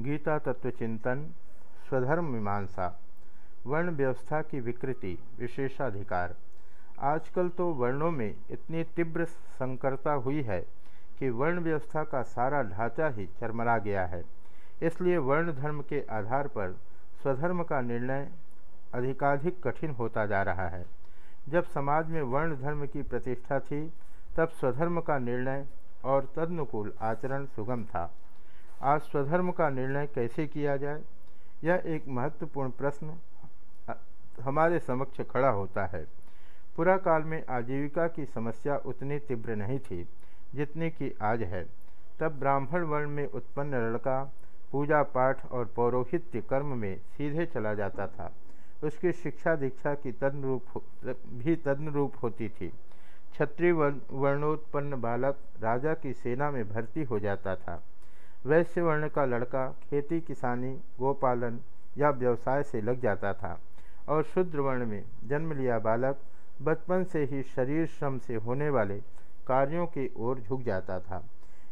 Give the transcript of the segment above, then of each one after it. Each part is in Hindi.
गीता तत्व चिंतन, स्वधर्म मीमांसा, वर्ण व्यवस्था की विकृति, विशेषाधिकार। आजकल तो वर्णों में इतनी तीव्र संकरता हुई है कि वर्ण व्यवस्था का सारा ढांचा ही चरमरा गया है। इसलिए वर्ण धर्म के आधार पर स्वधर्म का निर्णय अधिकाधिक कठिन होता जा रहा है। जब समाज में वर्ण धर्म की प्रतिष्ठा थी, तब स्वधर्म का निर्णय और तदनुकूल आचरण सुगम था। आज स्वधर्म का निर्णय कैसे किया जाए? यह एक महत्वपूर्ण प्रश्न हमारे समक्ष खड़ा होता है। पुरा काल में आजीविका की समस्या उतनी तीव्र नहीं थी जितनी कि आज है। तब ब्राह्मण वर्ण में उत्पन्न लड़का पूजा पाठ और पौरोहित्य कर्म में सीधे चला जाता था। उसकी शिक्षा दीक्षा की तदनुरूप भी तदनुरूप होती थी। क्षत्रिय वर्णोत्पन्न बालक राजा की सेना में भर्ती हो जाता था। वैश्य वर्ण का लड़का, खेती किसानी, गोपालन या व्यवसाय से लग जाता था और शुद्र वर्ण में जन्म लिया बालक बचपन से ही शरीर श्रम से होने वाले कार्यों की ओर झुक जाता था।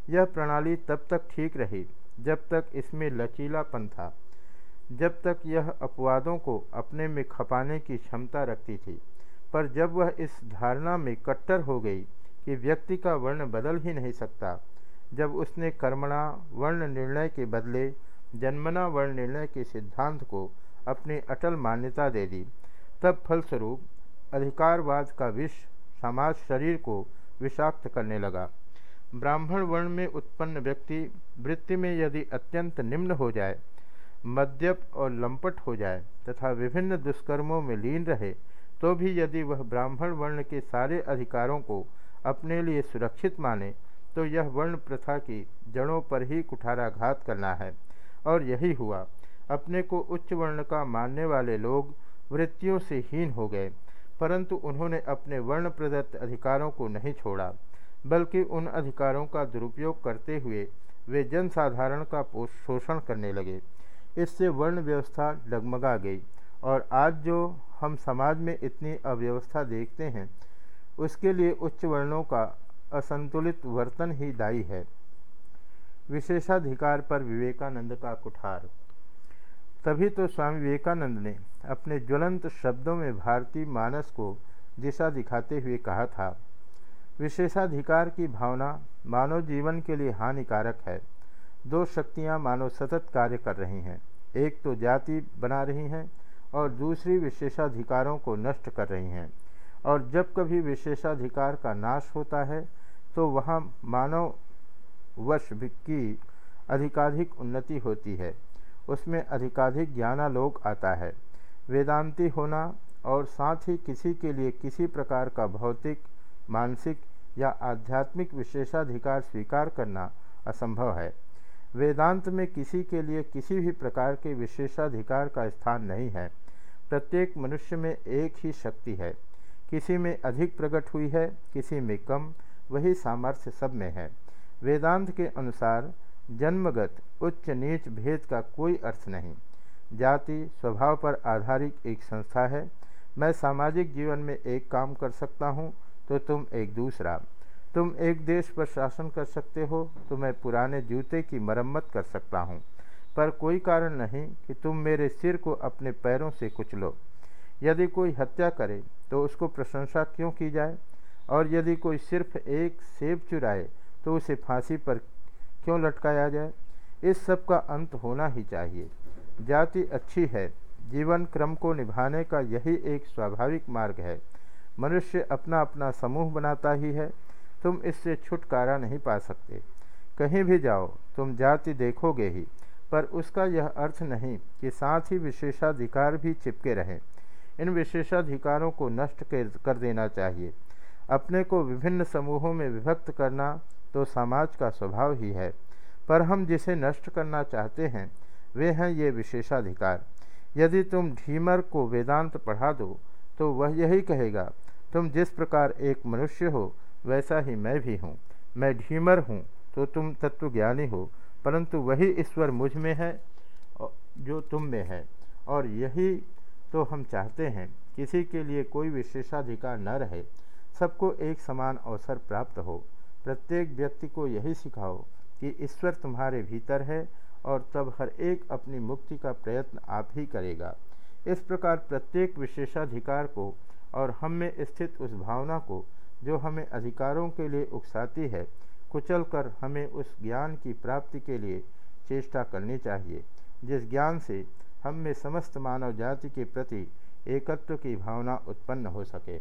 यह प्रणाली तब तक ठीक रही जब तक इसमें लचीलापन था, जब तक यह अपवादों को अपने में खपाने की क्षमता रखती थी। पर जब वह इस धारणा में कट्टर हो गई कि व्यक्ति का वर्ण बदल ही नहीं सकता जब उसने कर्मणा वर्ण निर्णय के बदले जन्मना वर्ण निर्णय के सिद्धांत को अपनी अटल मान्यता दे दी, तब फलस्वरूप अधिकारवाद का विष समाज शरीर को विषाक्त करने लगा। ब्राह्मण वर्ण में उत्पन्न व्यक्ति वृत्ति में यदि अत्यंत निम्न हो जाए, मद्यप और लंपट हो जाए तथा विभिन्न दुष्कर्मों में लीन रहे तो भी यदि वह ब्राह्मण वर्ण के सारे अधिकारों को अपने लिए सुरक्षित माने तो यह वर्ण प्रथा की जड़ों पर ही कुठाराघात करना है। और यही हुआ। अपने को उच्च वर्ण का मानने वाले लोग वृत्तियों से हीन हो गए, परंतु उन्होंने अपने वर्ण प्रदत्त अधिकारों को नहीं छोड़ा, बल्कि उन अधिकारों का दुरुपयोग करते हुए वे जनसाधारण का शोषण करने लगे। इससे वर्ण व्यवस्था डगमगा गई, और आज जो हम समाज में इतनी अव्यवस्था देखते हैं, उसके लिए उच्च वर्णों का असंतुलित वर्तन ही दायी है। विशेषाधिकार पर विवेकानंद का कुठार। तभी तो स्वामी विवेकानंद ने अपने ज्वलंत शब्दों में भारतीय मानस को दिशा दिखाते हुए कहा था, विशेषाधिकार की भावना मानव जीवन के लिए हानिकारक है। दो शक्तियाँ मानव सतत कार्य कर रही हैं, एक तो जाति बना रही हैं और दूसरी विशेषाधिकारों को नष्ट कर रही हैं। और जब कभी विशेषाधिकार का नाश होता है तो वहाँ मानव वश की अधिकाधिक उन्नति होती है। उसमें अधिकाधिक ज्ञानालोक आता है। वेदांती होना और साथ ही किसी के लिए किसी प्रकार का भौतिक, मानसिक या आध्यात्मिक विशेषाधिकार स्वीकार करना असंभव है। वेदांत में किसी के लिए किसी भी प्रकार के विशेषाधिकार का स्थान नहीं है। प्रत्येक मनुष्य में एक ही शक्ति है। किसी में अधिक प्रकट हुई है, किसी में कम वही सामर्थ्य सब में है। वेदांत के अनुसार जन्मगत उच्च नीच भेद का कोई अर्थ नहीं। जाति, स्वभाव पर आधारित एक संस्था है। मैं सामाजिक जीवन में एक काम कर सकता हूँ तो तुम एक दूसरा। तुम एक देश पर शासन कर सकते हो तो मैं पुराने जूते की मरम्मत कर सकता हूँ। पर कोई कारण नहीं कि तुम मेरे सिर को अपने पैरों से कुचलो। यदि कोई हत्या करे तो उसको प्रशंसा क्यों की जाए? और यदि कोई सिर्फ़ एक सेब चुराए तो उसे फांसी पर क्यों लटकाया जाए? इस सब का अंत होना ही चाहिए। जाति अच्छी है, जीवन क्रम को निभाने का यही एक स्वाभाविक मार्ग है। मनुष्य अपना अपना समूह बनाता ही है, तुम इससे छुटकारा नहीं पा सकते। कहीं भी जाओ, तुम जाति देखोगे ही, पर उसका यह अर्थ नहीं कि साथ ही विशेषाधिकार भी चिपके रहें। इन विशेषाधिकारों को नष्ट कर देना चाहिए। अपने को विभिन्न समूहों में विभक्त करना तो समाज का स्वभाव ही है, पर हम जिसे नष्ट करना चाहते हैं, वे हैं ये विशेषाधिकार। यदि तुम ढीमर को वेदांत पढ़ा दो तो वह यही कहेगा, तुम जिस प्रकार एक मनुष्य हो, वैसा ही मैं भी हूँ। मैं ढीमर हूँ तो तुम तत्वज्ञानी हो, परंतु वही ईश्वर मुझमें है जो तुम में है। और यही तो हम चाहते हैं, किसी के लिए कोई विशेषाधिकार न रहे। सबको एक समान अवसर प्राप्त हो। प्रत्येक व्यक्ति को यही सिखाओ कि ईश्वर तुम्हारे भीतर है और तब हर एक अपनी मुक्ति का प्रयत्न आप ही करेगा। इस प्रकार प्रत्येक विशेषाधिकार को और हम में स्थित उस भावना को जो हमें अधिकारों के लिए उकसाती है, कुचल कर हमें उस ज्ञान की प्राप्ति के लिए चेष्टा करनी चाहिए। जिस ज्ञान से हम में समस्त मानव जाति के प्रति एकत्व की भावना उत्पन्न हो सके।